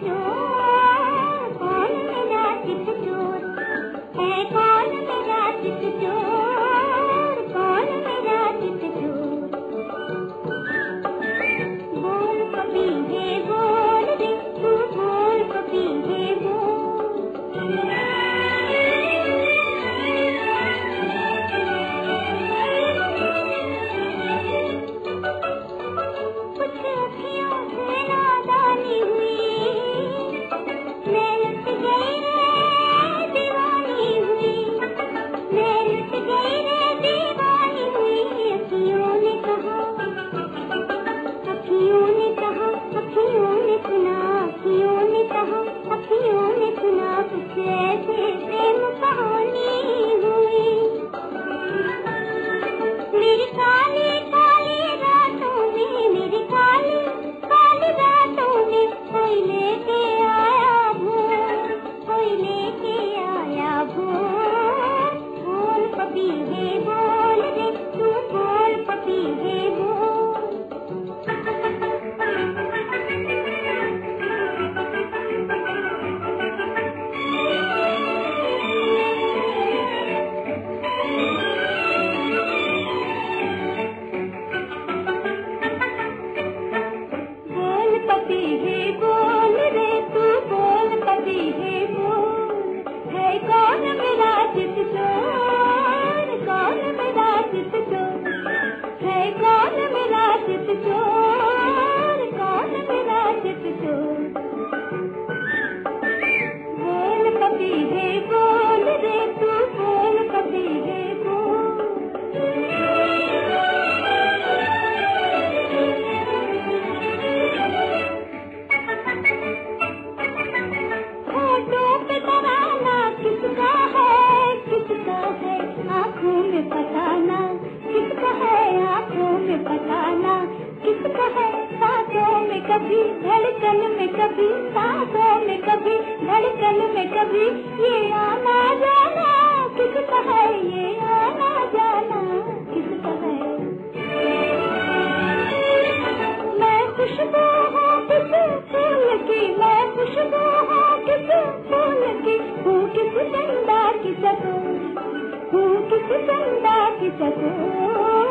you. सीधे को है सांसों में कभी, धड़कन में कभी सांसों में कभी, धड़कन में कभी, ये आना जाना, किसका है ये आना जाना, किसका है? मैं खुशबू हूँ किस फूल की, मैं खुशबू हूँ किस फूल की, हूँ किस चंदा की चकोर हूँ किस चंदा की चकोर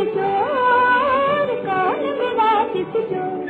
जो कान मिला किस जो